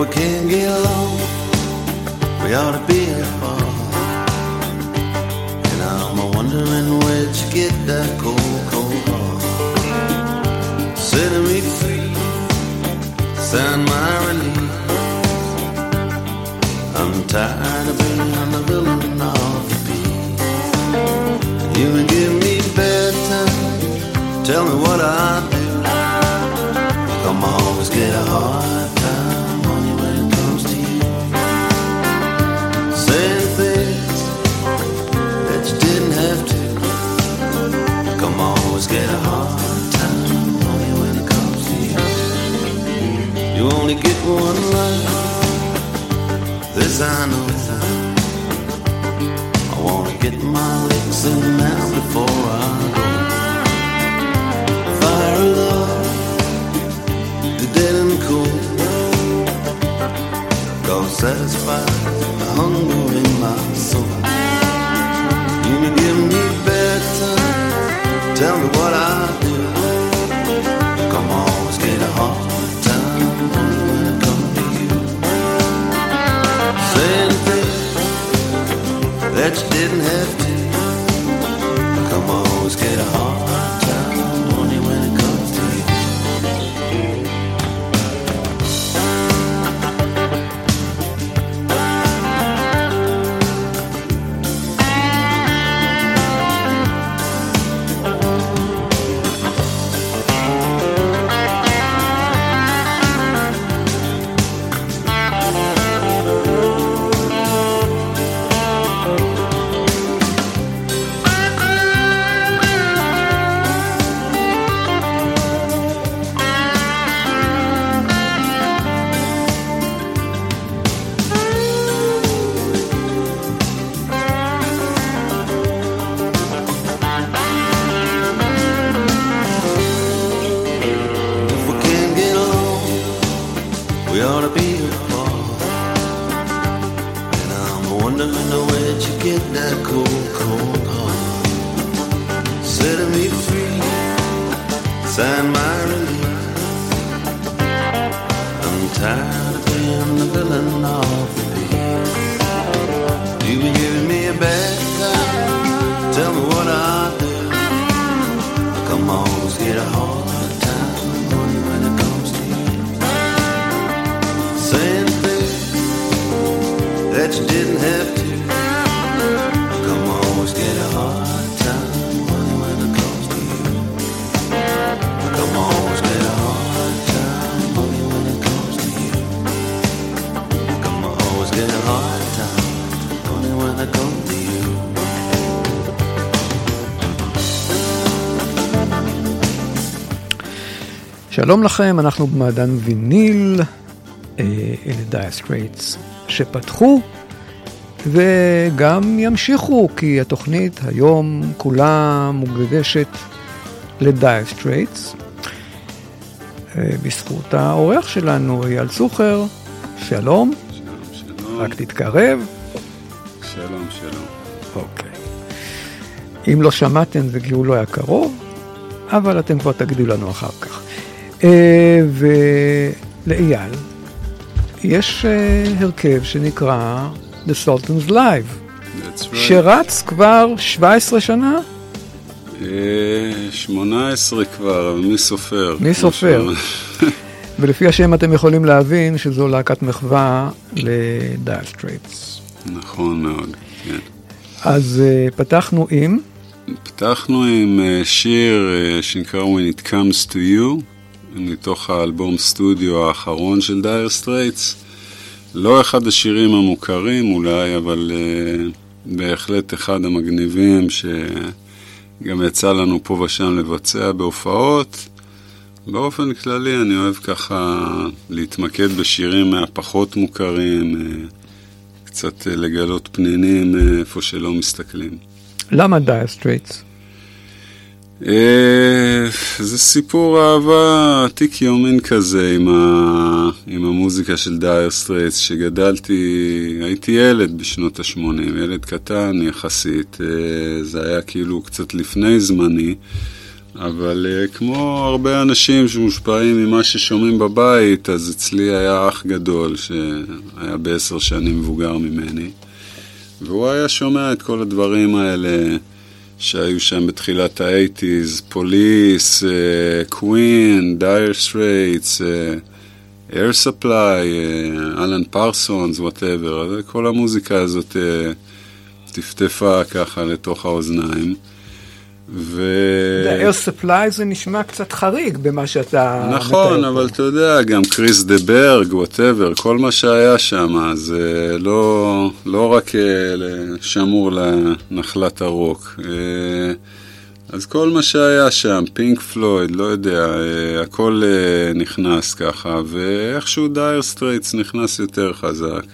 If we can't get along, we ought to be apart. And I'm a wondering where'd you get that cold, cold heart? Setting me free, sound my relief. I'm tired of being the villain of the piece. You can give me bedtime, tell me what I do. Come always get hard You only get one life. This I know. I wanna get my licks in now before I go. Fire of love the dead and cool. God satisfies the hunger in my soul. You may give me better, tell me what I do. Come always get a hard that you didn't have to. Come always get a hard we ought to be שלום לכם, אנחנו במעדן ויניל, אה, אלה דייר סטרייטס שפתחו וגם ימשיכו, כי התוכנית היום כולה מוקדשת לדייר סטרייטס. אה, בזכות האורח שלנו, אייל צוכר, שלום, שלום, רק תתקרב. שלום, שלום. אוקיי. אם לא שמעתם זה כי הוא לא היה קרוב, אבל אתם כבר תגידו לנו אחר כך. אה, ולאייל יש אה, הרכב שנקרא The Sultan's Live, right. שרץ כבר 17 שנה? אה, 18 כבר, אבל מי סופר? מי סופר? ולפי השם אתם יכולים להבין שזו להקת מחווה לדייר סטרייטס. נכון מאוד, כן. אז אה, פתחנו עם, פתחנו עם אה, שיר אה, שנקרא When It Comes to You, מתוך האלבום סטודיו האחרון של דייר סטרייטס. לא אחד השירים המוכרים אולי, אבל אה, בהחלט אחד המגניבים שגם יצא לנו פה ושם לבצע בהופעות. באופן כללי אני אוהב ככה להתמקד בשירים מהפחות מוכרים, אה, קצת אה, לגלות פנינים אה, איפה שלא מסתכלים. למה דייר סטרייטס? אה, זה סיפור אהבה עתיק יומין כזה עם, ה... עם המוזיקה של דייר סטרייטס, שגדלתי, הייתי ילד בשנות ה-80, ילד קטן יחסית, אה, זה היה כאילו קצת לפני זמני, אבל אה, כמו הרבה אנשים שמושפעים ממה ששומעים בבית, אז אצלי היה אח גדול שהיה בעשר שנים מבוגר ממני, והוא היה שומע את כל הדברים האלה. שהיו שם בתחילת האייטיז, פוליס, קווין, דייר סטרייטס, אייר ספליי, אלן פרסונס, whatever, כל המוזיקה הזאת אה, טפטפה ככה לתוך האוזניים. ו... ה-air supply זה נשמע קצת חריג במה שאתה... נכון, אבל פה. אתה יודע, גם קריס דה ברג, whatever, כל מה שהיה שם, זה לא, לא רק אה, שמור לנחלת הרוק. אה, אז כל מה שהיה שם, פינק פלויד, לא יודע, אה, הכל אה, נכנס ככה, ואיכשהו דייר סטרייטס נכנס יותר חזק.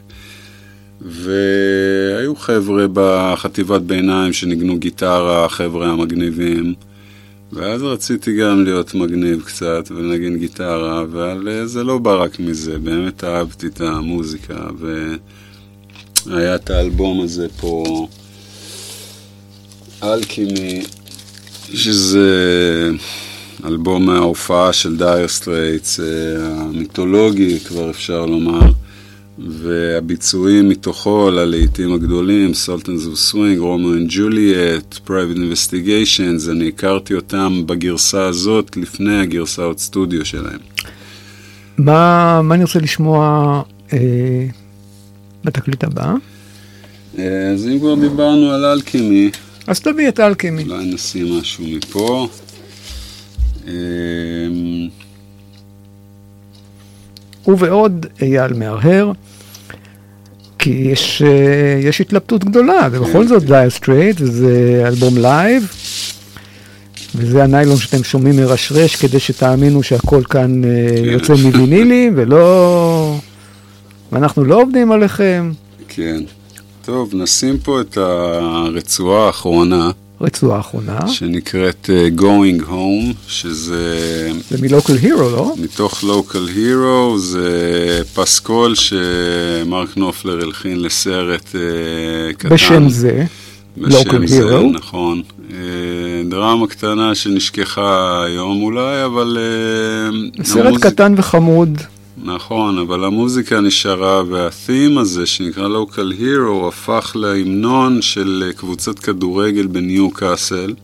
והיו חבר'ה בחטיבת ביניים שניגנו גיטרה, חבר'ה המגניבים. ואז רציתי גם להיות מגניב קצת ולנגן גיטרה, אבל אה, זה לא בא רק מזה, באמת אהבתי את המוזיקה, והיה את האלבום הזה פה, אלכימי, שזה אלבום מההופעה של דייר סטרייטס, אה, המיתולוגי כבר אפשר לומר. והביצועים מתוכו ללהיטים הגדולים, Sultans of Swing, Romeo and Juliet, Private Investigations, אני הכרתי אותם בגרסה הזאת לפני הגרסאות סטודיו שלהם. מה, מה אני רוצה לשמוע אה, בתקליט הבא? אה, אז אם כבר דיברנו על אלכימי, אז תביא את אלכימי. אולי נשים משהו מפה. אה, ובעוד אייל מהרהר, כי יש, אה, יש התלבטות גדולה, ובכל זאת דייר סטרייט, וזה אלבום לייב, וזה הניילון שאתם שומעים מרשרש כדי שתאמינו שהכל כאן אה, יוצא מווינילים, ולא... ואנחנו לא עובדים עליכם. כן. טוב, נשים פה את הרצועה האחרונה, רצועה אחרונה, שנקראת אה, Going Home, שזה זה מלוקל הירו, לא? מתוך Local Hero, זה פסקול שמרק נופלר הלחין לסרט אה, קטן. בשם זה, בשם זה, Hero. נכון. אה, דרמה קטנה שנשכחה היום אולי, אבל... אה, סרט המוזיק- קטן וחמוד, נכון, אבל המוזיקה נשארה, והתים הזה, שנקרא Local Hero, הפך להמנון של אה, קבוצת כדורגל בניו קאסל.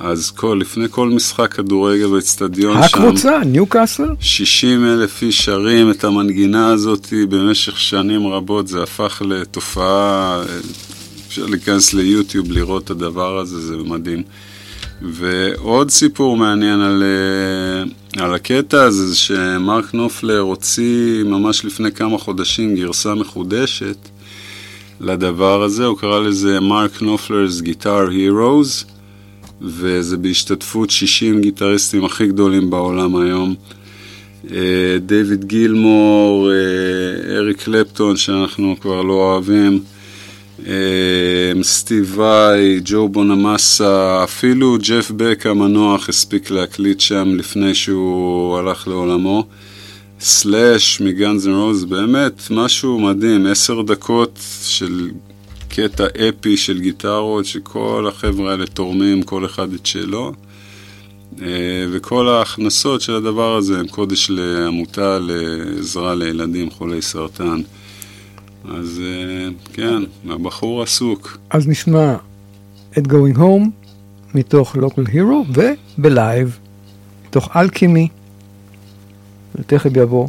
אז כל, לפני כל משחק כדורגל באצטדיון שם, הקבוצה, ניו קאסל, 60 אלף איש שרים את המנגינה הזאת במשך שנים רבות, זה הפך לתופעה, אה, אפשר להיכנס ליוטיוב לראות את הדבר הזה, זה מדהים. ועוד סיפור מעניין על, אה, על הקטע הזה, זה שמרק נופלר הוציא ממש לפני כמה חודשים גרסה מחודשת לדבר הזה, הוא קרא לזה מרק נופלר's Guitar Heroes, וזה בהשתתפות 60 גיטריסטים הכי גדולים בעולם היום. אה, דיוויד גילמור, אה, אריק קלפטון, שאנחנו כבר לא אוהבים, סטיב וואי, ג'ו בונמאסה, אפילו ג'ף בק המנוח הספיק להקליט שם לפני שהוא הלך לעולמו. סלאש מגאנז אנד רוז, באמת משהו מדהים, עשר דקות של קטע אפי של גיטרות, שכל החבר'ה האלה תורמים כל אחד את שלו. אה, וכל ההכנסות של הדבר הזה הם קודש לעמותה לעזרה לילדים חולי סרטן. אז אה, כן, הבחור עסוק. אז נשמע את Going Home מתוך Local Hero וב live מתוך Alchemy, ותכף יבוא,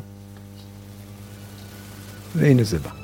והנה זה בא.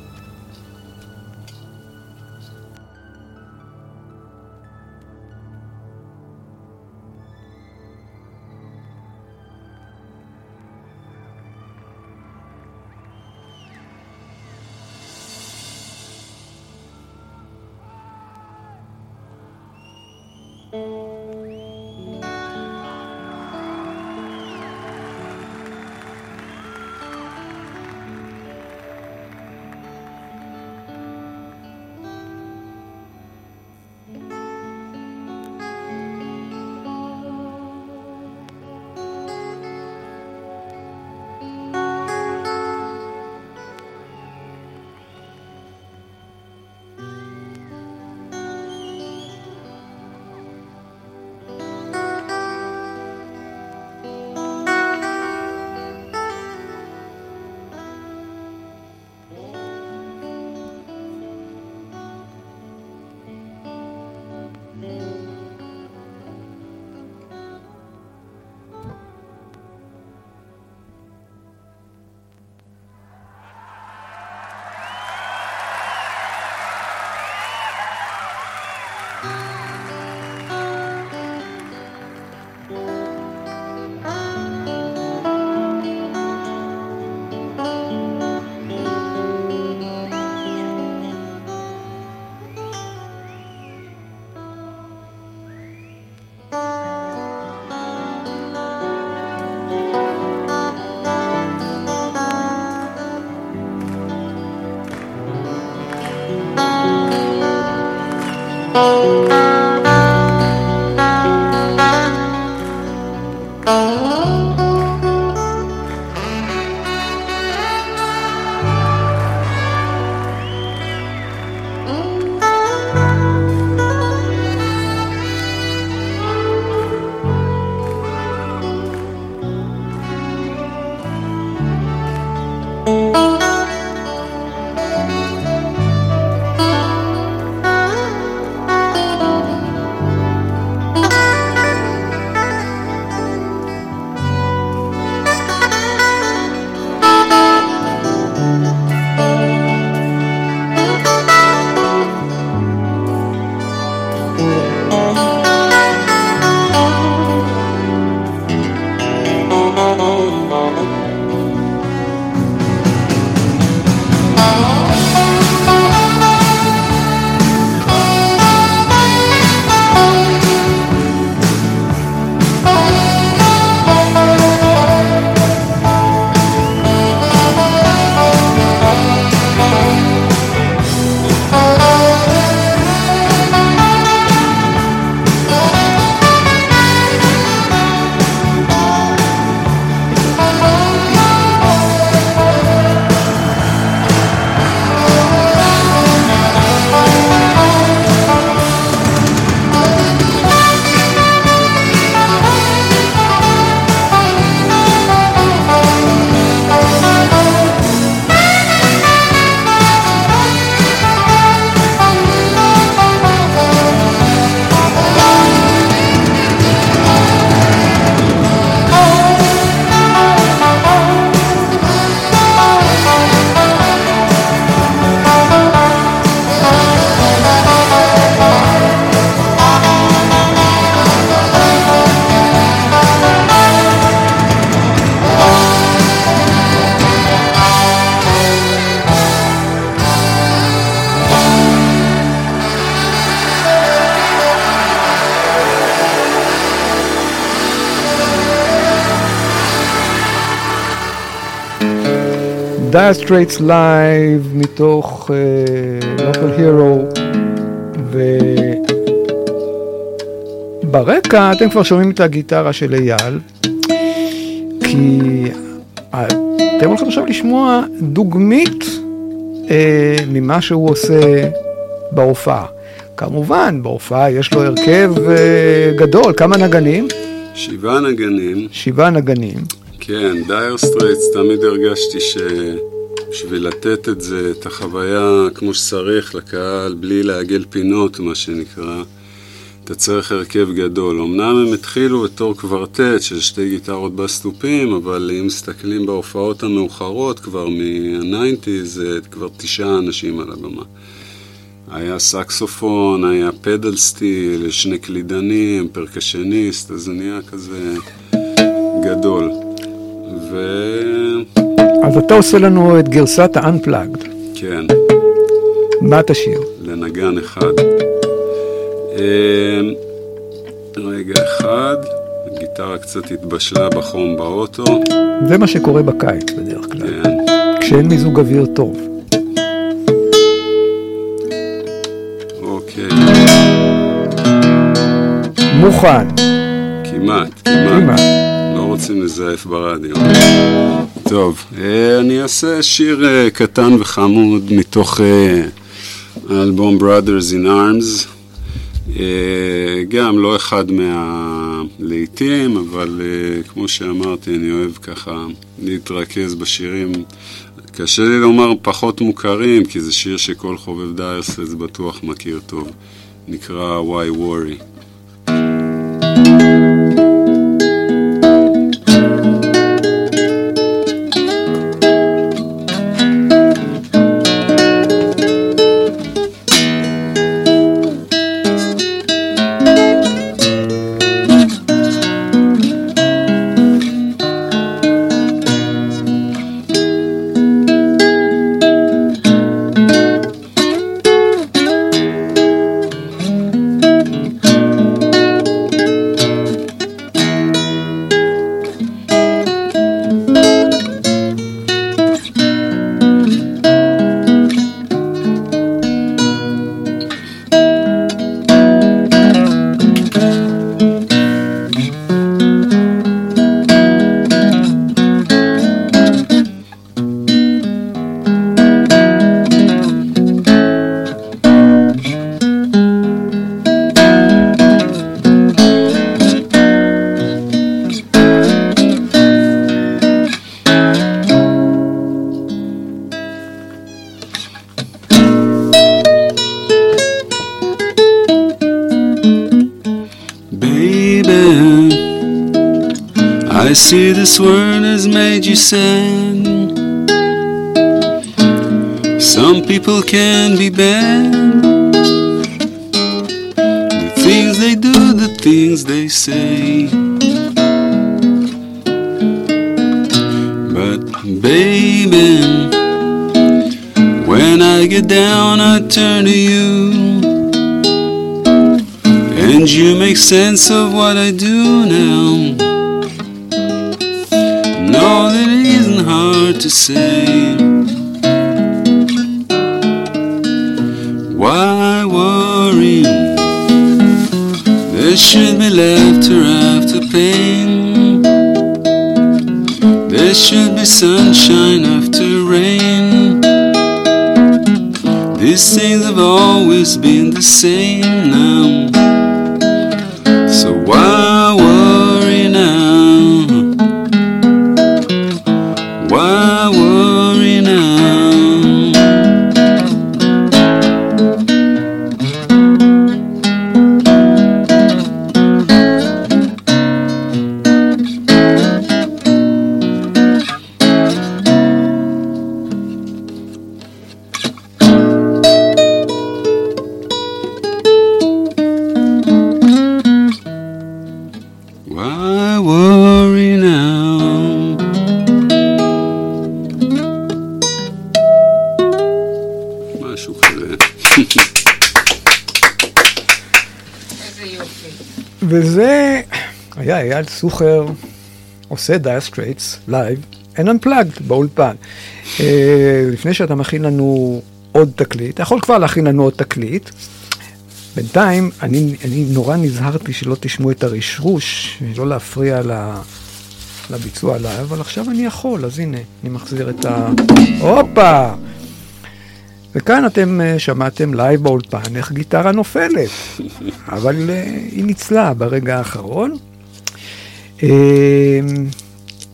Dire straits live מתוך uh, local hero וברקע אתם כבר שומעים את הגיטרה של אייל כי אתם הולכים עכשיו לשמוע דוגמית uh, ממה שהוא עושה בהופעה. כמובן, בהופעה יש לו הרכב uh, גדול, כמה נגנים? שבעה נגנים, שבעה נגנים. כן, Dire Straits, תמיד הרגשתי שבשביל לתת את זה, את החוויה כמו שצריך לקהל, בלי לעגל פינות, מה שנקרא, אתה צריך הרכב גדול. אמנם הם התחילו בתור קוורטט של שתי גיטרות בס תופים, אבל אם מסתכלים בהופעות המאוחרות, כבר מה-90's, זה כבר תשעה אנשים על הבמה. היה סקסופון, היה pedal steel, שני קלידנים, פרקשניסט, אז זה נהיה כזה גדול. ו... אז אתה עושה לנו את גרסת ה-unplugged. כן, מה תשאיר? לנגן אחד. אמ, רגע אחד, הגיטרה קצת התבשלה בחום באוטו. זה מה שקורה בקיץ בדרך כלל, כן, כשאין מיזוג אוויר טוב. אוקיי, מוכן, כמעט, כמעט. כמעט. רוצים לזייף ברדיו. טוב, אה, אני אעשה שיר אה, קטן וחמוד מתוך אה, האלבום Brothers in Arms. גם לא אחד מהלהיטים, אבל כמו שאמרתי, אני אוהב ככה להתרכז בשירים. קשה לי לומר פחות מוכרים, כי זה שיר שכל חובב דיירסלס בטוח מכיר טוב. נקרא Why Worry. See this world has made you sad. Some people can be bad. The things they do, the things they say. But, baby, when I get down, I turn to you. And you make sense of what I do now. Hard to say. Why worry? There should be laughter after pain. There should be sunshine after rain. These things have always been the same now. אייל סוחר עושה Dire Straits live and unplugged באולפן. אה, לפני שאתה מכין לנו עוד תקליט, אתה יכול כבר להכין לנו עוד תקליט. בינתיים, אני, אני נורא נזהרתי שלא תשמעו את הרשרוש, לא להפריע ל, לביצוע live, אבל עכשיו אני יכול, אז הנה, אני מחזיר את ה... הופה! וכאן אתם אה, שמעתם live באולפן איך גיטרה נופלת, אבל אה, היא ניצלה ברגע האחרון. אה,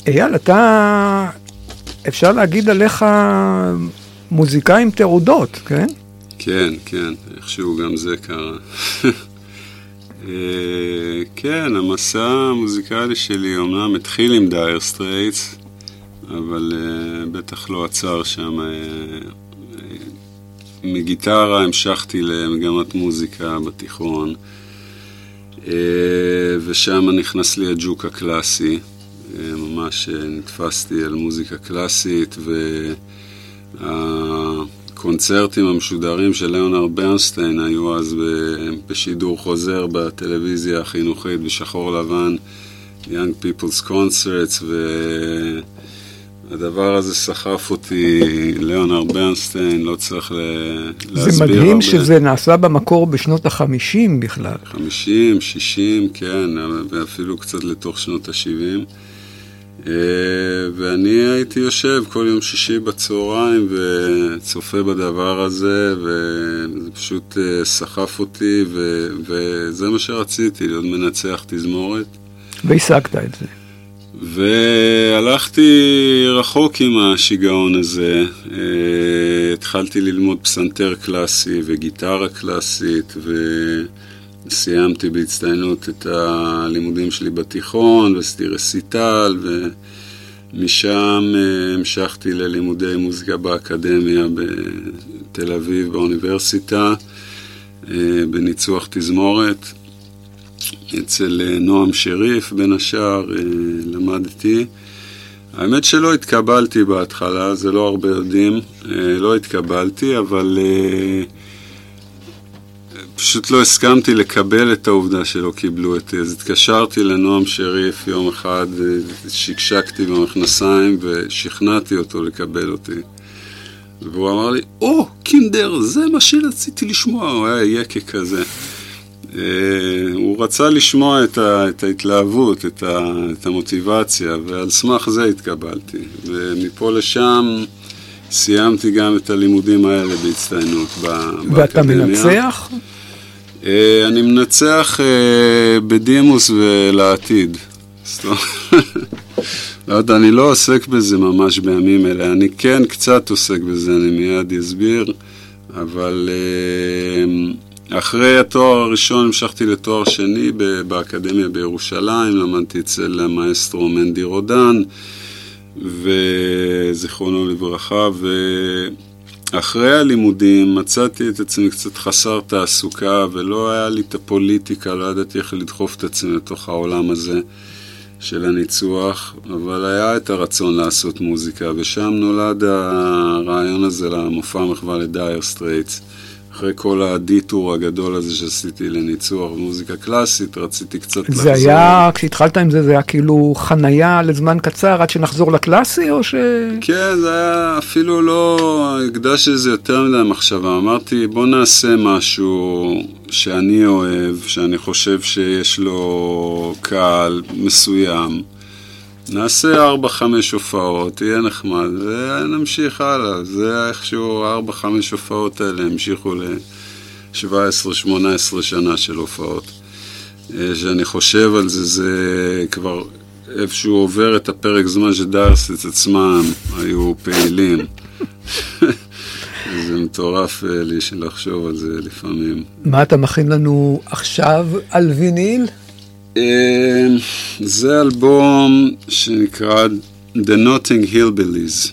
אייל, אתה, אפשר להגיד עליך מוזיקאי עם תעודות, כן? כן, כן, איכשהו גם זה קרה. אה, כן, המסע המוזיקלי שלי אומנם התחיל עם Dire Straits, אבל אה, בטח לא עצר שם. מגיטרה המשכתי למגמת מוזיקה בתיכון, ושם נכנס לי הג'וק הקלאסי. uh, ממש נתפסתי על מוזיקה קלאסית, והקונצרטים המשודרים של ליאונר ברנסטיין היו אז בשידור חוזר בטלוויזיה החינוכית בשחור לבן, Young People's Concerts, ו... הדבר הזה סחף אותי, ליאונר ברנסטיין, לא צריך להסביר הרבה. זה מדהים הרבה. שזה נעשה במקור בשנות החמישים בכלל. חמישים, שישים, כן, ואפילו קצת לתוך שנות השבעים. אה, ואני הייתי יושב כל יום שישי בצהריים וצופה בדבר הזה, וזה פשוט אה, סחף אותי, וזה מה שרציתי, להיות מנצח תזמורת. והשגת את זה. והלכתי רחוק עם השיגעון הזה. אה, התחלתי ללמוד פסנתר קלאסי וגיטרה קלאסית, וסיימתי בהצטיינות את הלימודים שלי בתיכון, ועשיתי רסיטל, ומשם אה, המשכתי ללימודי מוזיקה באקדמיה בתל אביב, באוניברסיטה, אה, בניצוח תזמורת. אצל אה, נועם שריף, בין השאר, אה, למדתי. האמת שלא התקבלתי בהתחלה, זה לא הרבה יודעים, אה, לא התקבלתי, אבל פשוט לא הסכמתי לקבל את העובדה שלא קיבלו אותי. אז התקשרתי לנועם שריף יום אחד, שקשקתי במכנסיים ושכנעתי אותו לקבל אותי. והוא אמר לי, או, oh, קינדר, זה מה שרציתי לשמוע, הוא היה יקה כזה. אה, הוא רצה לשמוע את, ה, את ההתלהבות, את, ה, את המוטיבציה, ועל סמך זה התקבלתי. ומפה לשם סיימתי גם את הלימודים האלה בהצטיינות באקדמיה. ואתה מנצח? אה, אני מנצח אה, בדימוס ולעתיד. לא יודע, אני לא עוסק בזה ממש בימים אלה. אני כן קצת עוסק בזה, אני מיד אסביר, אבל... אחרי התואר הראשון המשכתי לתואר שני באקדמיה בירושלים, למדתי אצל המאסטרו מנדי רודן, וזיכרונו לברכה, ואחרי הלימודים מצאתי את עצמי קצת חסר תעסוקה, ולא היה לי את הפוליטיקה, לא ידעתי איך לדחוף את עצמי לתוך העולם הזה של הניצוח, אבל היה את הרצון לעשות מוזיקה, ושם נולד הרעיון הזה למופע המחווה ל Dire Straits. אחרי כל ה detour הגדול הזה שעשיתי לניצוח ומוזיקה קלאסית, רציתי קצת לחזור. זה היה, כשהתחלת עם זה, זה היה כאילו חנייה לזמן קצר עד שנחזור לקלאסי, או ש... כן, זה היה אפילו לא, הקדשתי לזה יותר מדי מחשבה. אמרתי, בוא נעשה משהו שאני אוהב, שאני חושב שיש לו קהל מסוים. נעשה ארבע, חמש הופעות, יהיה נחמד, ונמשיך הלאה. זה איכשהו, ארבע, חמש הופעות האלה המשיכו ל-17-18 שנה של הופעות. אה, שאני חושב על זה, זה כבר איפשהו עובר את הפרק זמן שדארסט עצמם היו פעילים. זה מטורף אה, לי לחשוב על זה לפעמים. מה אתה מכין לנו עכשיו על ויניל? אה, זה אלבום שנקרא The Notting Hillbillies.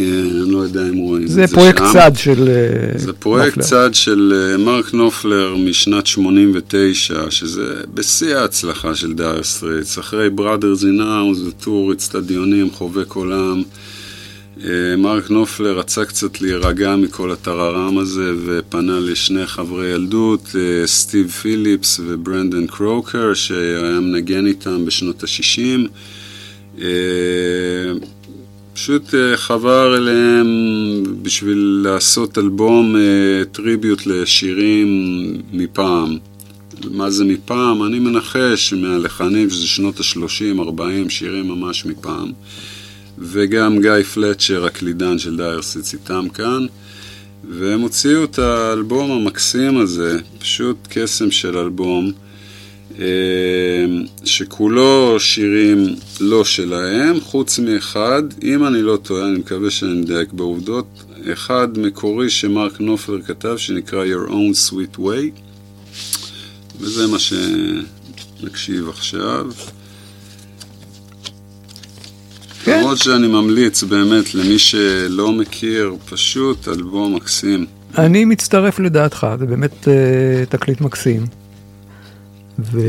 אה, אני לא יודע אם רואים את זה שם. זה פרויקט צד של אה, זה פרויקט צד של מרק נופלר משנת 89, שזה בשיא ההצלחה של Dire Straits. אחרי Brothers in Arms ו tour אצטדיונים, חובק עולם. אה, מרק נופלר רצה קצת להירגע מכל הטררם הזה ופנה לשני חברי ילדות, אה, סטיב פיליפס וברנדן קרוקר, שהיה מנגן איתם בשנות ה-60. אה, פשוט חבר אליהם בשביל לעשות אלבום tribute לשירים מפעם. מה זה מפעם? אני מנחש מהלחנים שזה שנות ה-30-40, שירים ממש מפעם. וגם גיא פלצ'ר, הקלידן של דיירסיץ איתם כאן, והם הוציאו את האלבום המקסים הזה, פשוט קסם של אלבום. אה, שכולו שירים לא שלהם, חוץ מאחד, אם אני לא טועה, אני מקווה שאני מדייק בעובדות, אחד מקורי שמרק נופלר כתב, שנקרא Your Own Sweet Way, וזה מה שנקשיב עכשיו. כן. למרות שאני ממליץ באמת למי שלא מכיר, פשוט אלבום מקסים. אני מצטרף לדעתך, זה באמת אה, תקליט מקסים. וזה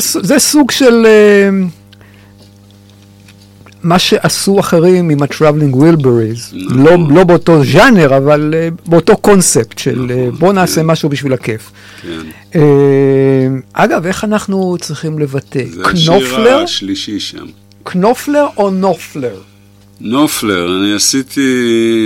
ס- זה סוג של אה, מה שעשו אחרים עם ה-Traveling Wilburys. נכון. לא, לא באותו ז'אנר, אבל אה, באותו קונספט של נכון, בוא נעשה כן. משהו בשביל הכיף. כן. אגב, איך אנחנו צריכים לבטא? זה השיר? השלישי שם. קנופלר או נופלר? נופלר, אני עשיתי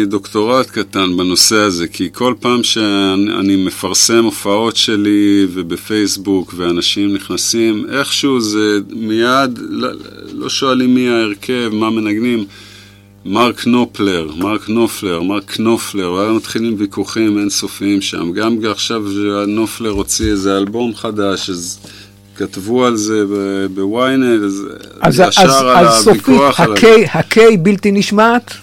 דוקטורט קטן בנושא הזה, כי כל פעם שאני מפרסם הופעות שלי ובפייסבוק ואנשים נכנסים, איכשהו זה מיד, לא, לא שואלים מי ההרכב, מה מנגנים. מרק נופלר, מרק נופלר, מרק נופלר, והיה מתחילים ויכוחים אינסופיים שם. גם עכשיו שנופלר הוציא איזה אלבום חדש, אז כתבו על זה בוויינט, אז, אז, ישר אז, על אז סופית, הוויכוח על... הקיי, הקיי בלתי נשמעת?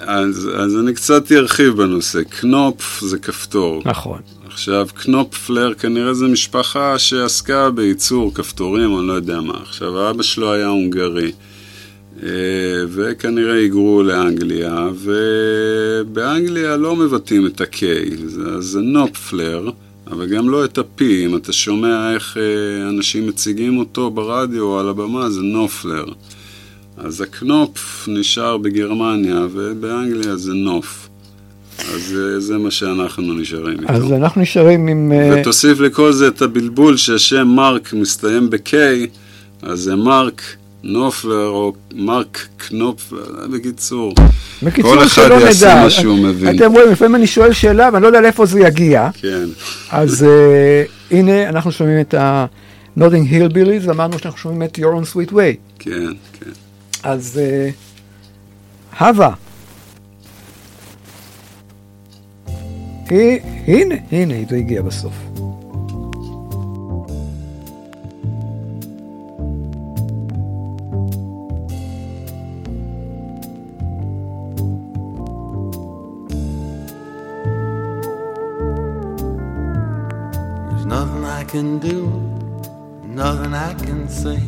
אז, אז אני קצת ארחיב בנושא. קנופף זה כפתור. נכון. עכשיו, קנופפלר כנראה זו משפחה שעסקה בייצור כפתורים, אני לא יודע מה. עכשיו, האבא שלו היה הונגרי, אה, וכנראה היגרו לאנגליה, ובאנגליה לא מבטאים את ה-K, זה, זה נופפלר, אבל גם לא את ה-P. אם אתה שומע איך אה, אנשים מציגים אותו ברדיו או על הבמה, זה נופלר. אז הקנופ נשאר בגרמניה, ובאנגליה זה נוף. אז אה, זה מה שאנחנו נשארים איתו. אז אנחנו נשארים עם... אה, ותוסיף לכל זה את הבלבול שהשם מרק מסתיים ב-K, אז זה מרק נופלר או מרק קנופ, בקיצור. בקיצור, כל אחד יעשה נדע. מה שהוא מבין. אתם רואים, לפעמים אני שואל שאלה ואני לא יודע לאיפה זה יגיע. כן, אז אה, הנה, אנחנו שומעים את ה-Nothing Hillbillies, ואמרנו שאנחנו שומעים את Your Own Sweet Way. כן, כן. אז אה, הווה. הי- הנה, הנה, זה הגיע בסוף. Can do, nothing I can say.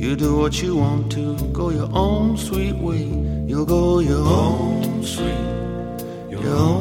You do what you want to, go your own sweet way. You'll go your own sweet, your own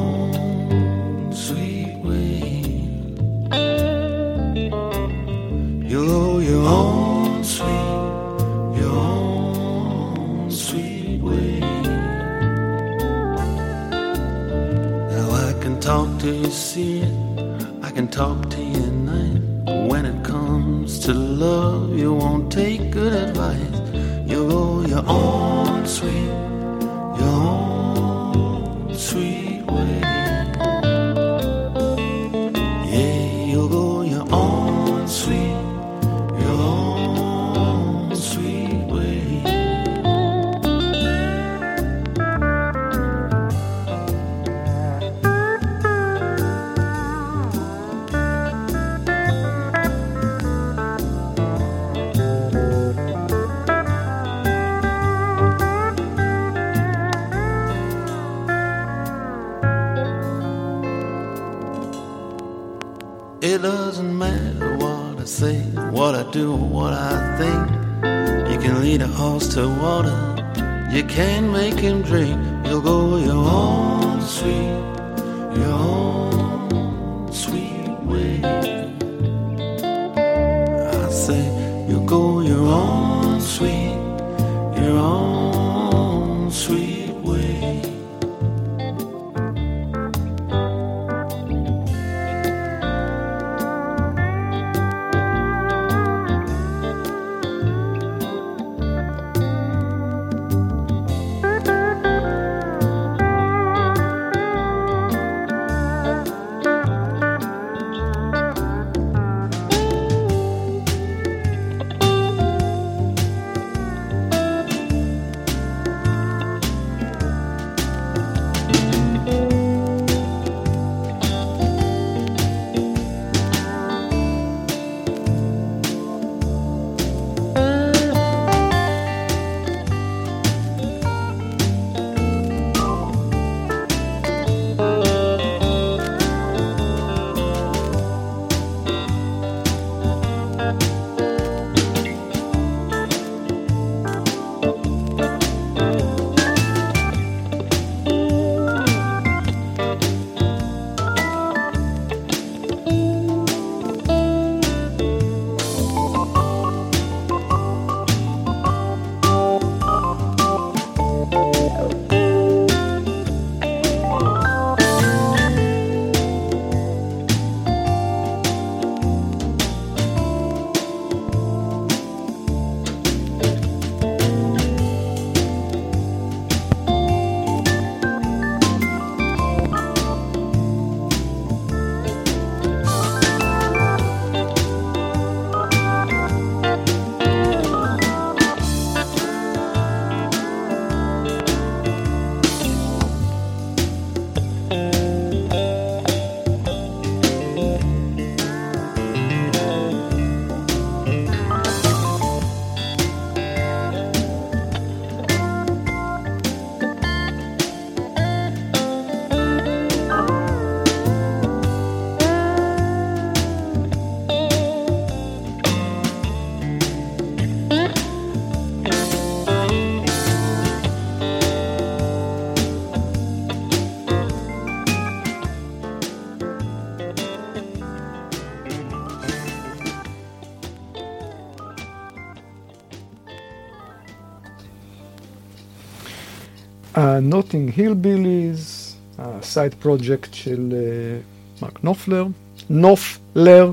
ה Notting Hillbillies, ה side project של אה, מרק נופלר, נופלר,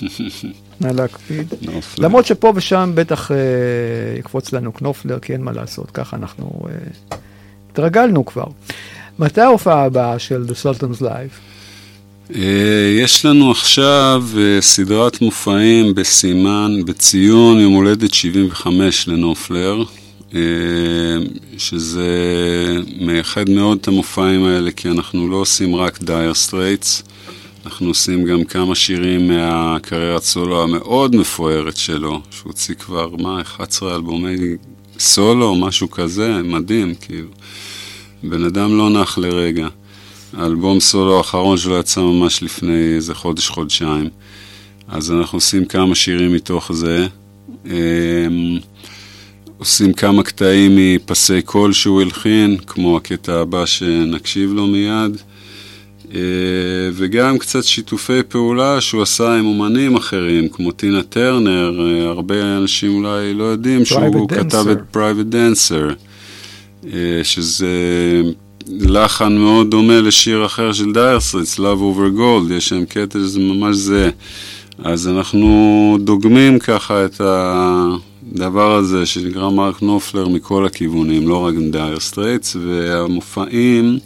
נא להקפיד. נופלר. למרות שפה ושם בטח אה, יקפוץ לנו קנופלר, כי אין מה לעשות, ככה אנחנו אה, התרגלנו כבר. מתי ההופעה הבאה של The Sultans Live? אה, יש לנו עכשיו אה, סדרת מופעים בסימן, בציון יום הולדת 75 לנופלר, שזה מייחד מאוד את המופעים האלה, כי אנחנו לא עושים רק Dire Straits, אנחנו עושים גם כמה שירים מהקריירת סולו המאוד מפוארת שלו, שהוא הוציא כבר, מה, 11 אלבומי סולו, משהו כזה, מדהים, כאילו. בן אדם לא נח לרגע. האלבום סולו האחרון שלו יצא ממש לפני איזה חודש, חודשיים. אז אנחנו עושים כמה שירים מתוך זה. עושים כמה קטעים מפסי קול שהוא הלחין, כמו הקטע הבא שנקשיב לו מיד. אה, וגם קצת שיתופי פעולה שהוא עשה עם אומנים אחרים, כמו טינה טרנר, אה, הרבה אנשים אולי לא יודעים שהוא כתב Private Dancer. את Private Dancer, אה, שזה לחן מאוד דומה לשיר אחר של Dire Straits, Love Over Gold, יש שם קטע שזה ממש זה. אז אנחנו דוגמים ככה את הדבר הזה שנקרא מרק נופלר מכל הכיוונים, לא רק עם Dire Straits, והמופעים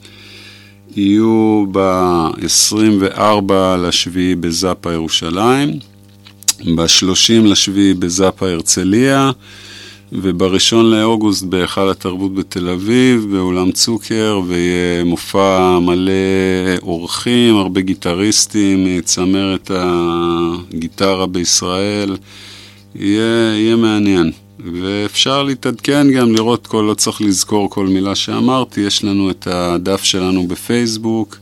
יהיו ב-24 לשביעי בזאפה ירושלים, ב-30 לשביעי בזאפה הרצליה, ובראשון לאוגוסט בהיכל התרבות בתל אביב, באולם צוקר, ויהיה מופע מלא אורחים, הרבה גיטריסטים מצמרת הגיטרה בישראל. יהיה, יהיה מעניין. ואפשר להתעדכן גם, לראות כל, לא צריך לזכור כל מילה שאמרתי, יש לנו את הדף שלנו בפייסבוק,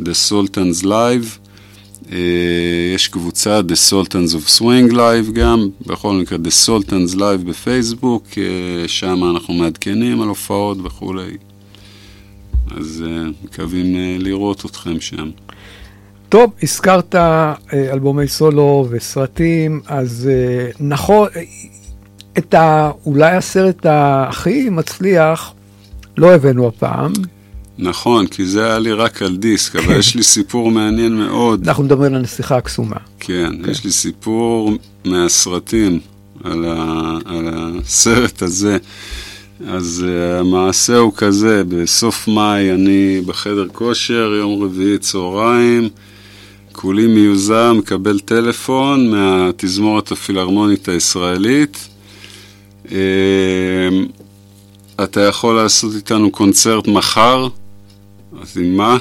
The Sultans Live. אה, יש קבוצה The Sultans of Swing Live גם, בכל מקרה The Sultans Live בפייסבוק, אה, שם אנחנו מעדכנים על הופעות וכולי. אז אה, מקווים אה, לראות אתכם שם. טוב, הזכרת אה, אלבומי סולו וסרטים, אז אה, נכון, את ה... אולי הסרט הכי מצליח לא הבאנו הפעם. נכון, כי זה היה לי רק על דיסק, אבל יש לי סיפור מעניין מאוד. אנחנו מדברים על הנסיכה הקסומה. כן, יש לי סיפור מהסרטים על, ה, על הסרט הזה. אז uh, המעשה הוא כזה, בסוף מאי אני בחדר כושר, יום רביעי צהריים, כולי מיוזם, מקבל טלפון מהתזמורת הפילהרמונית הישראלית. Uh, אתה יכול לעשות איתנו קונצרט מחר? אז עם מה?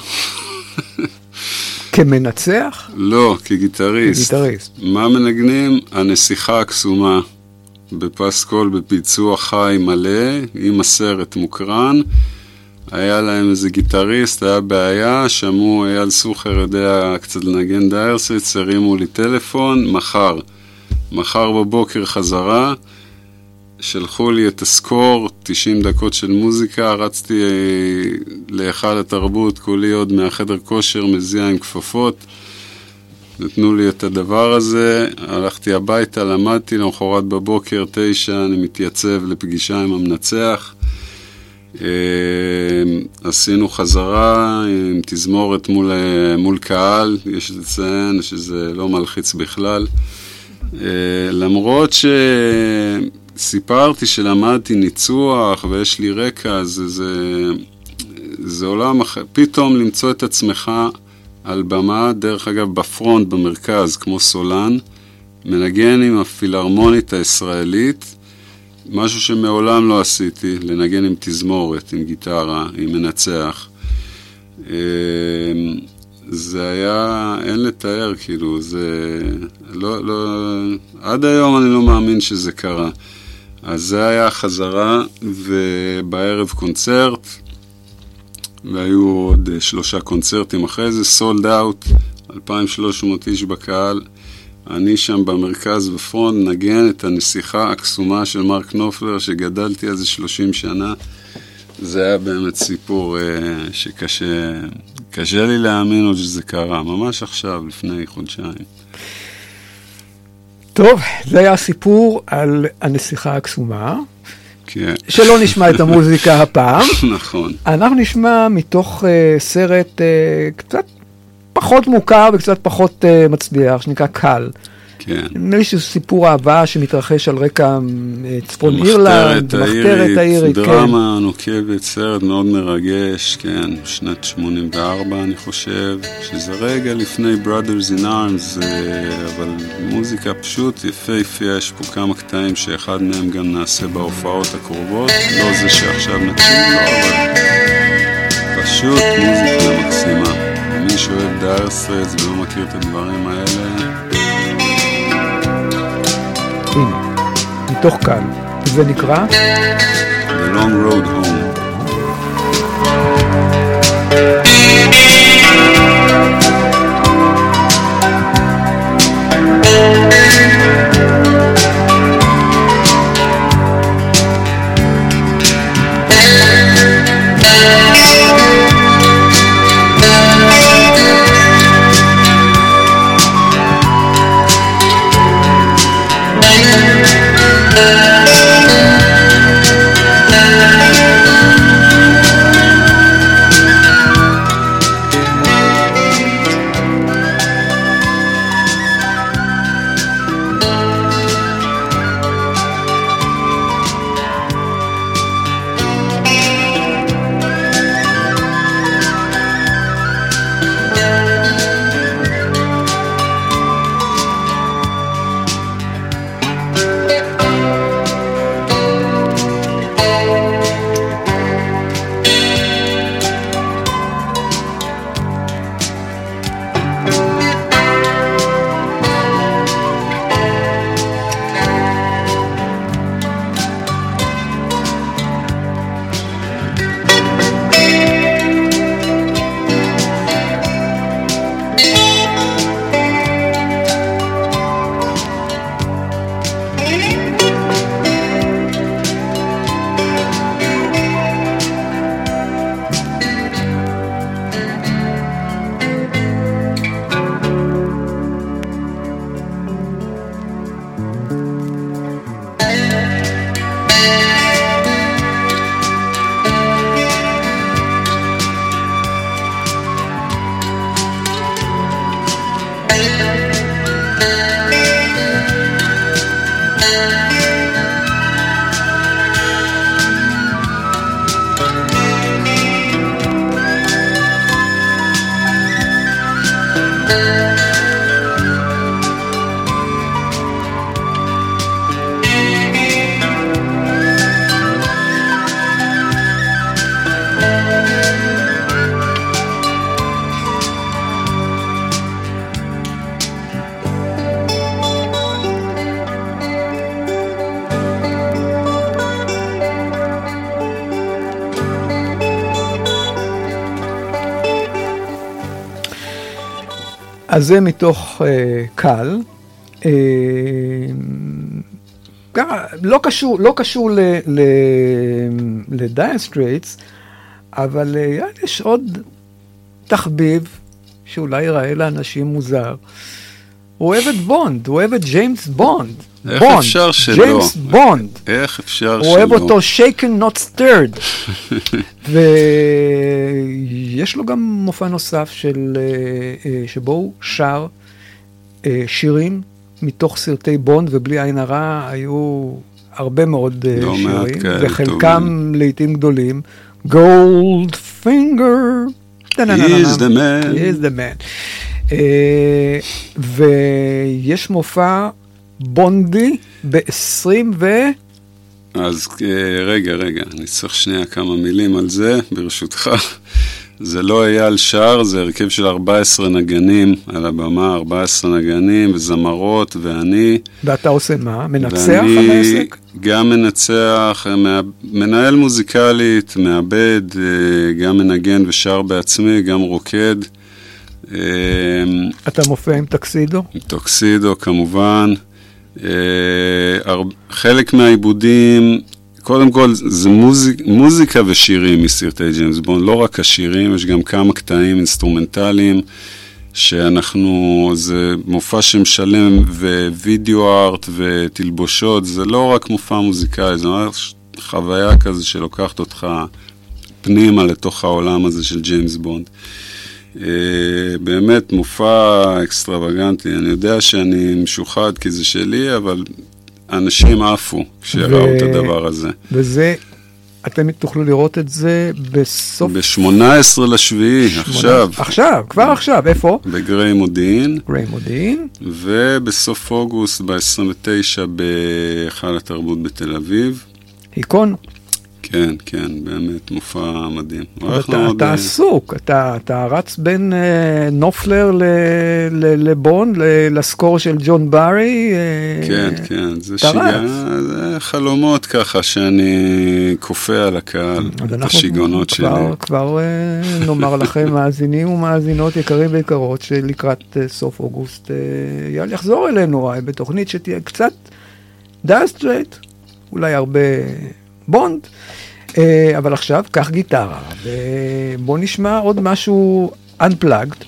כמנצח? לא, כגיטריסט. גיטריסט. מה מנגנים? הנסיכה הקסומה בפסקול בביצוע חי מלא, עם הסרט מוקרן. היה להם איזה גיטריסט, היה בעיה, שמעו אייל סוחר יודע קצת לנגן Dire Straits, הרימו לי טלפון, מחר. מחר בבוקר חזרה, שלחו לי את ה score, 90 דקות של מוזיקה, רצתי אה, להיכל התרבות, כולי עוד מהחדר כושר מזיע עם כפפות. נתנו לי את הדבר הזה, הלכתי הביתה, למדתי, למחרת בבוקר, תשע, אני מתייצב לפגישה עם המנצח. אה, עשינו חזרה עם תזמורת מול, אה, מול קהל, יש לציין שזה לא מלחיץ בכלל. אה, למרות שסיפרתי שלמדתי ניצוח ויש לי רקע, זה, זה, זה עולם אחר, פתאום למצוא את עצמך על במה, דרך אגב בפרונט במרכז, כמו סולן, מנגן עם הפילהרמונית הישראלית, משהו שמעולם לא עשיתי, לנגן עם תזמורת, עם גיטרה, עם מנצח. אה, זה היה, אין לתאר, כאילו, זה לא, לא, עד היום אני לא מאמין שזה קרה. אז זה היה החזרה, ובערב קונצרט, והיו עוד אה, שלושה קונצרטים אחרי זה, סולד אאוט, 2,300 איש בקהל. אני שם במרכז בפרונט נגן את הנסיכה הקסומה של מרק נופלר, שגדלתי על זה 30 שנה. זה היה באמת סיפור אה, שקשה קשה לי להאמין עוד שזה קרה, ממש עכשיו, לפני חודשיים. טוב, זה היה הסיפור על הנסיכה הקסומה, כן, שלא נשמע את המוזיקה הפעם. נכון. אנחנו נשמע מתוך uh, סרט uh, קצת פחות מוכר וקצת פחות uh, מצליח, שנקרא קל. כן. נדמה לי שזה סיפור אהבה שמתרחש על רקע uh, צפון אירלנד, המחתרת האירית, כן. דרמה נוקבת, סרט מאוד מרגש, כן, שנת 84 אני חושב, שזה רגע לפני Brothers in Arms, אה, אבל מוזיקה פשוט יפהפייה, יש פה כמה קטעים שאחד מהם גם נעשה בהופעות הקרובות, לא זה שעכשיו נקשיב לו, אבל פשוט מוזיקה מקסימה. מי שאוהב סטרייטס ולא מכיר את הדברים האלה, הנה, מתוך Cal. זה נקרא The Long Road Home. אז זה מתוך אה, Cal. אה, לא קשור, לא קשור לדייר סטרייטס, אבל אה, יש עוד תחביב שאולי ייראה לאנשים מוזר. הוא אוהב את בונד, הוא אוהב את ג'יימס בונד. איך בונד, אפשר שלא? ג'יימס בונד. איך אפשר הוא שלא? אוהב אותו shaken not stirred. ויש לו גם מופע נוסף של, אה, אה, שבו הוא שר אה, שירים מתוך סרטי בונד, ובלי עין הרע היו הרבה מאוד לא שירים, וחלקם לעיתים גדולים. גולד פינגר. He's the man. He's the man. אה, ויש מופע בונדי ב-20 ו... אז אה, רגע, רגע, אני צריך שנייה כמה מילים על זה, ברשותך. זה לא אייל שר, זה הרכב של 14 נגנים על הבמה, 14 נגנים וזמרות ואני. ואתה עושה מה? מנצח על ואני העסק? גם מנצח, מנהל מוזיקלית, מעבד, אה, גם מנגן ושר בעצמי, גם רוקד. אה, אתה מופיע עם טקסידו? עם טוקסידו כמובן. אה, חלק מהעיבודים, קודם כל זה מוזיק, מוזיקה ושירים מסרטי ג'יימס בונד, לא רק השירים, יש גם כמה קטעים אינסטרומנטליים שאנחנו, זה מופע שמשלב וידאו ארט ותלבושות, זה לא רק מופע מוזיקלי, זה ממש חוויה כזה שלוקחת אותך פנימה לתוך העולם הזה של ג'יימס בונד. אה, באמת מופע אקסטרווגנטי. אני יודע שאני משוחד כי זה שלי, אבל אנשים עפו כשראו ו- את הדבר הזה. וזה, אתם תוכלו לראות את זה בסוף... ב-18 לשביעי, עכשיו, עכשיו, כבר עכשיו, איפה? בגריי מודיעין, גריי מודיעין. ובסוף אוגוסט, ב-29 בהיכל התרבות בתל אביב. היכון. כן, כן, באמת מופע מדהים. אתה, מאוד, אתה אה, עסוק, אתה, אתה רץ בין אה, נופלר ל, ל, לבונד, ל, ל score של ג'ון בארי. אה, כן, כן, זה שיגע. זה חלומות ככה שאני כופה על הקהל, את השיגעונות שלי. כבר, כבר אה, נאמר לכם, מאזינים ומאזינות יקרים ויקרות, שלקראת אה, סוף אוגוסט אה, יחזור אלינו אה, בתוכנית שתהיה קצת דייר סטרייטס, אולי הרבה בונד, אה, אבל עכשיו קח גיטרה, ובוא נשמע עוד משהו Unplugged.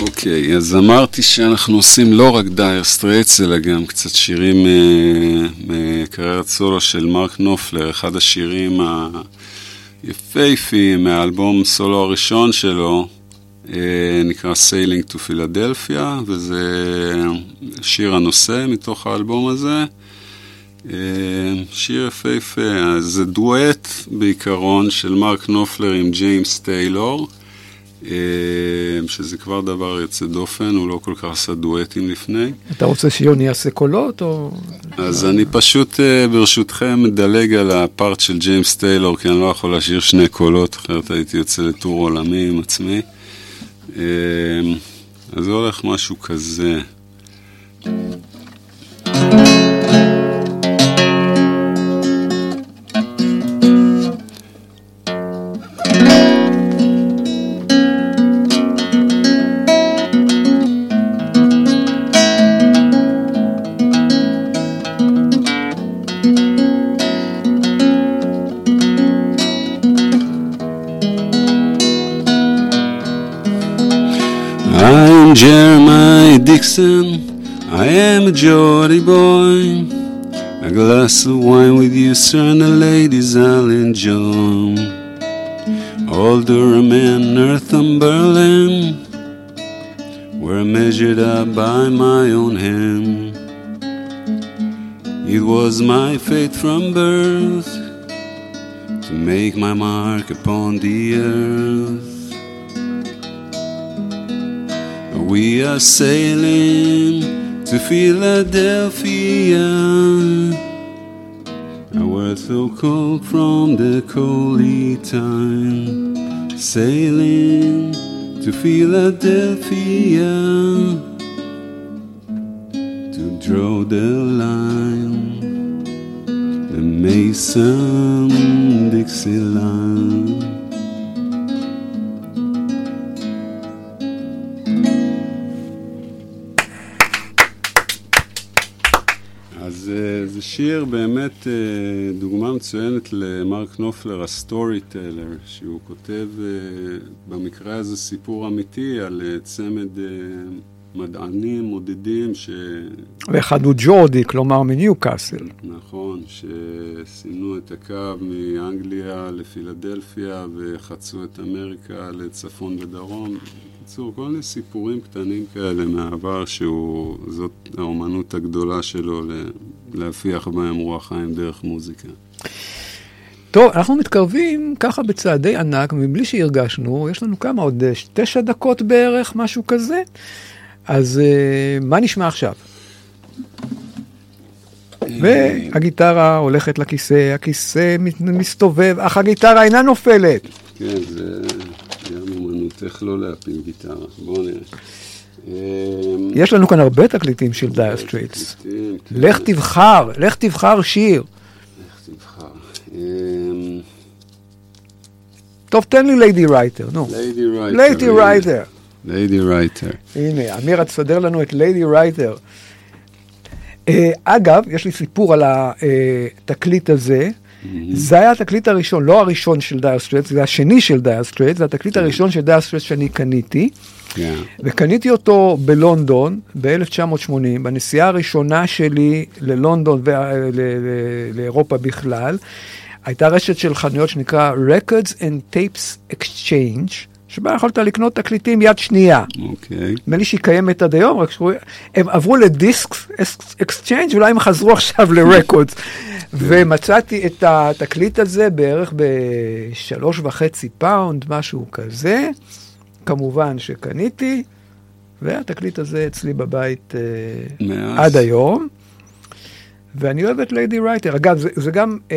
אוקיי, אז אמרתי שאנחנו עושים לא רק דייר סטרייטס, אלא גם קצת שירים אה, מקריירת סולו של מרק נופלר, אחד השירים היפהפיים מהאלבום סולו הראשון שלו, אה, נקרא Sailing to Philadelphia, וזה שיר הנושא מתוך האלבום הזה. אה, שיר יפהפה, זה דואט בעיקרון של מרק נופלר עם ג'יימס טיילור. אה, שזה כבר דבר יוצא דופן, הוא לא כל כך עשה דואטים לפני. אתה רוצה שיוני יעשה קולות, או... אז אני פשוט, אה, ברשותכם, מדלג על הפארט של ג'יימס טיילור, כי אני לא יכול להשאיר שני קולות, אחרת הייתי יוצא לטור עולמי עם עצמי. אז זה הולך משהו כזה. I'm Jeremiah Dixon. I am a Geordie boy. A glass of wine with you, sir, and the ladies I'll enjoy. All Durham and Northumberland were measured up by my own hand. It was my fate from birth to make my mark upon the earth. We are sailing to Philadelphia. We're so cold from the coldy time. Sailing to Philadelphia to draw the line. The Mason Dixie line. זה שיר באמת אה, דוגמה מצוינת למרק נופלר, ה storyteller, שהוא כותב אה, במקרה הזה סיפור אמיתי על אה, צמד מדענים מודדים, ש... ואחד הוא Geordie, כלומר מניוקאסל. נכון, שסימנו את הקו מאנגליה לפילדלפיה וחצו את אמריקה לצפון ודרום. בקיצור, כל מיני סיפורים קטנים כאלה מהעבר, שזאת האומנות הגדולה שלו להפיח בהם רוח חיים דרך מוזיקה. טוב, אנחנו מתקרבים ככה בצעדי ענק, מבלי שהרגשנו, יש לנו כמה, עוד אה, תשע דקות בערך, משהו כזה. אז אה, מה נשמע עכשיו? והגיטרה הולכת לכיסא, הכיסא מסתובב, אך הגיטרה אינה נופלת. כן, זה אומנות, איך לא להפיל גיטרה. בואו נראה. אמ, יש לנו כאן הרבה תקליטים של דייר סטרייטס. כן, לך תבחר, לך תבחר שיר. איך תבחר. אמ, טוב, תן לי ליידי רייטר, נו. ליידי רייטר. ליידי רייטר. הנה, אמיר, תסדר לנו את Lady Writer. אה, אגב, יש לי סיפור על התקליט הזה. זה היה התקליט הראשון, לא הראשון של דייר סטרייט, זה השני של דייר סטרייט, זה התקליט הראשון של דייר סטרייט שאני קניתי. כן. וקניתי אותו בלונדון ב-1980, בנסיעה הראשונה שלי ללונדון ולאירופה בכלל. הייתה רשת של חנויות שנקרא Records and Tapes Exchange, שבה יכולת לקנות תקליטים יד שנייה. אוקיי. נדמה לי שהיא קיימת עד היום, רק שקוראים, הם עברו ל Disc Exchange, אולי הם חזרו עכשיו ל Records. ומצאתי את התקליט הזה בערך בשלוש וחצי פאונד, משהו כזה. כמובן שקניתי, והתקליט הזה אצלי בבית אה, מאז? עד היום. ואני אוהב את Lady Writer. אגב, זה, זה גם... אה,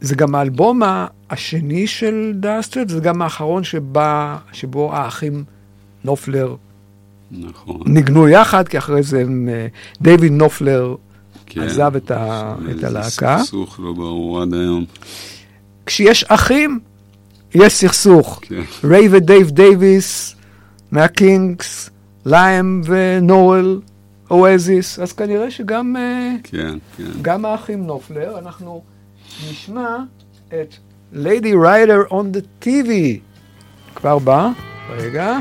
זה גם האלבום השני של דאסטרד, זה גם האחרון שבה, שבו האחים נופלר נכון. ניגנו יחד, כי אחרי זה הם, אה, דיוויד נופלר כן. עזב את, ה, את איזה הלהקה. סכסוך לא ברור עד היום. כשיש אחים, יש סכסוך. כן. ריי ודייב דייוויס מהקינקס, ליאם ונואל אואזיס, אז כנראה שגם אה, כן, כן. גם האחים נופלר, אנחנו נשמע את Lady Writer on the TV. כבר בא, רגע.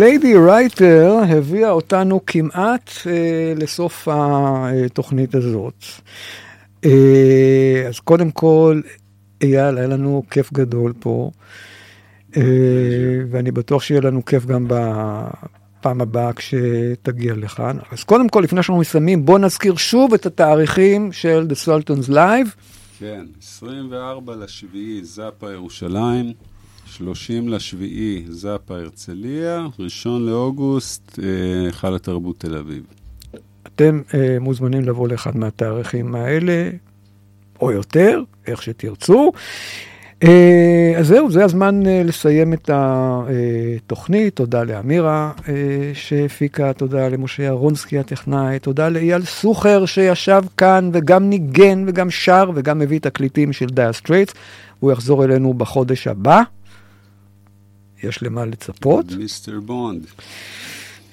ליידי רייטר הביאה אותנו כמעט אה, לסוף התוכנית הזאת. אה, אז קודם כל, אייל, היה לנו כיף גדול פה, אה, ואני בטוח שיהיה לנו כיף גם בפעם הבאה כשתגיע לכאן. אז קודם כל, לפני שאנחנו מסיימים, בואו נזכיר שוב את התאריכים של The Sultans Live. כן, 24 לשביעי, זאפה ירושלים, 30 לשביעי, זאפה הרצליה, ראשון לאוגוסט, אה, היכל התרבות תל אביב. אתם אה, מוזמנים לבוא לאחד מהתאריכים האלה, או יותר, איך שתרצו. אה, אז זהו, זה הזמן אה, לסיים את התוכנית. תודה לאמירה אה, שהפיקה, תודה למשה אהרונסקי הטכנאי, תודה לאייל סוחר שישב כאן וגם ניגן וגם שר וגם הביא תקליטים של דייר סטרייטס. הוא יחזור אלינו בחודש הבא. יש למה לצפות. מיסטר בונד.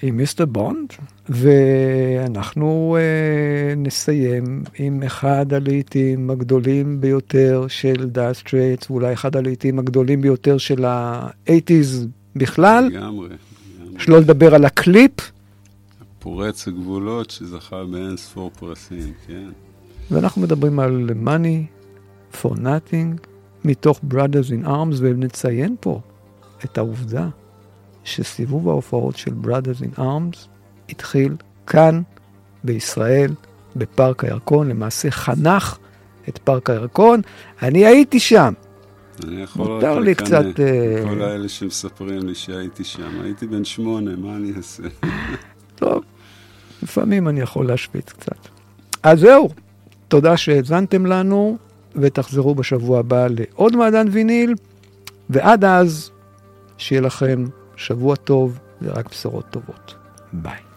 עם מיסטר בונד, ואנחנו אה, נסיים עם אחד הלהיטים הגדולים ביותר של דייר סטרייטס, ואולי אחד הלהיטים הגדולים ביותר של ה-80's בכלל. לגמרי. שלא לדבר על הקליפ, פורץ הגבולות שזכה באין ספור פרסים, כן. ואנחנו מדברים על money for nothing מתוך Brothers in Arms, ונציין פה את העובדה שסיבוב ההופעות של Brothers in Arms התחיל כאן, בישראל, בפארק הירקון, למעשה חנך את פארק הירקון. אני הייתי שם, אני יכול מותר לי. קצת, אה, כל האלה שמספרים לי שהייתי שם. הייתי בן שמונה, מה אני אעשה? טוב, לפעמים אני יכול להשוויץ קצת. אז זהו, תודה שהאזנתם לנו, ותחזרו בשבוע הבא לעוד מעדן ויניל, ועד אז, שיהיה לכם שבוע טוב ורק בשורות טובות. ביי.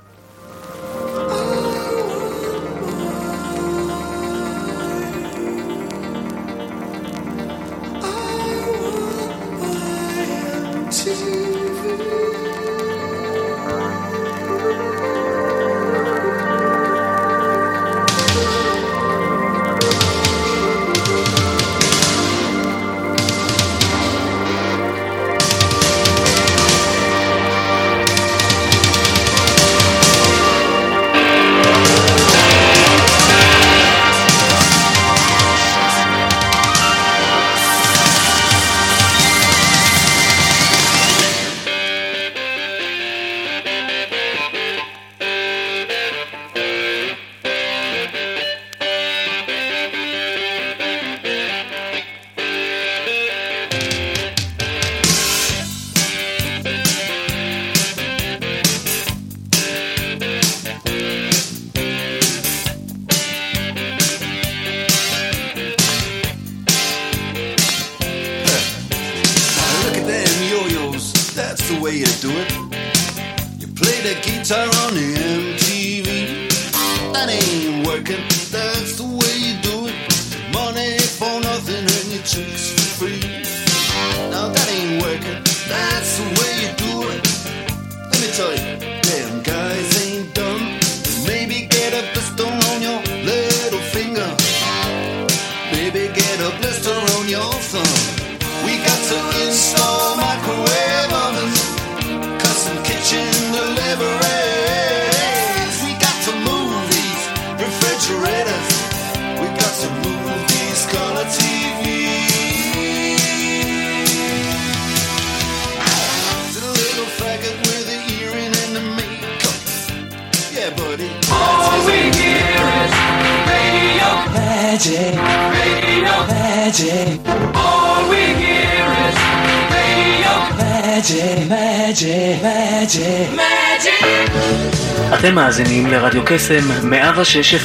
מאזינים לרדיו קסם 106